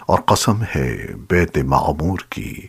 اور قسم ہے بیت معمور کی۔